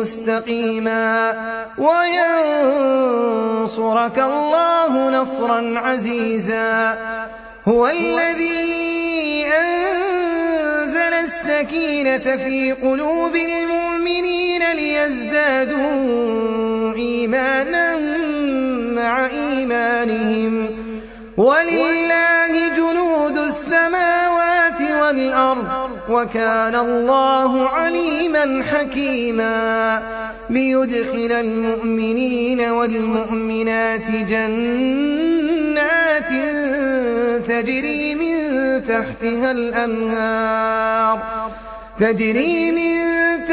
مستقيما وينصرك الله نصرا عزيزا. هو الذي أنزل السكينة في قلوب المؤمنين ليزدادوا إيمانا مع إيمانهم. ولله وكان الله عليما حكيما ليدخل المؤمنين والمؤمنات جنات تجري من تحتها الأنهار تجري من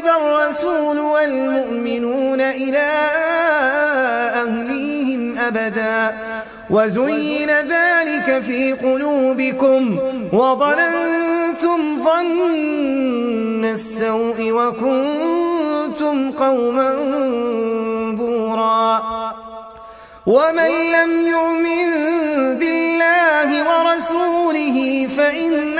ينقلب الرسول والمؤمنون إلى أهليهم أبدا. وزين ذلك في قلوبكم وظننتم ظن السوء وكنتم قوما بورا. ومن لم يؤمن بالله ورسوله فإنا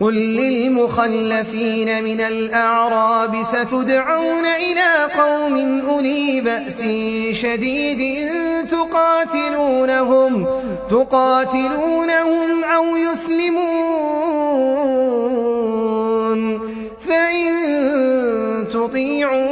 قل للمخلفين من الأعراب ستدعون إلى قوم أولي بأس شديد تقاتلونهم تقاتلونهم أو يسلمون. فإن تطيعوا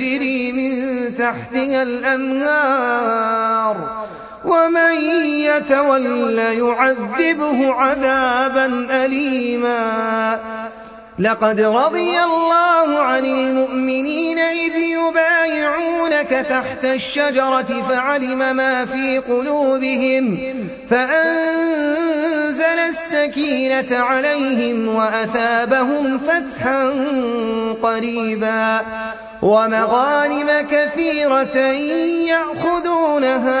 تجري من تحتها الأنهار ومن يتول يعذبه عذابا أليما. لقد رضي الله عن المؤمنين إذ يبايعونك تحت الشجرة فعلم ما في قلوبهم فأنزل السكينة عليهم وأثابهم فتحا قريبا. ومغانم كثيرة يأخذونها.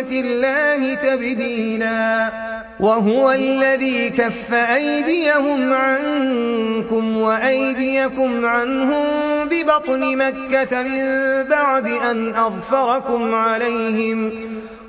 الله تبديلا. وهو الذي كف أيديهم عنكم وأيديكم عنهم ببطن مكة من بعد أن أظفركم عليهم.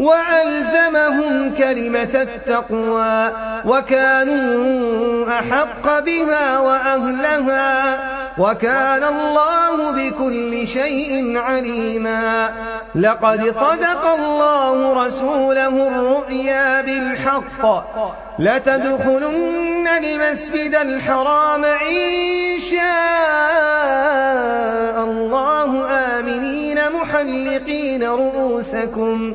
وألزمهم كلمة التقوى وكانوا أحق بها وأهلها وكان الله بكل شيء عليما لقد صدق الله رسوله الرؤيا بالحق لتدخلن المسجد الحرام إن شاء الله آمنين محلقين رؤوسكم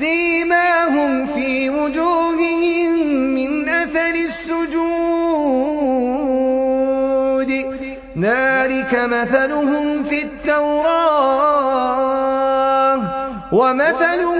سيماهم في وجوههم من أثر السجود. ذلك مثلهم في التوراة ومثلهم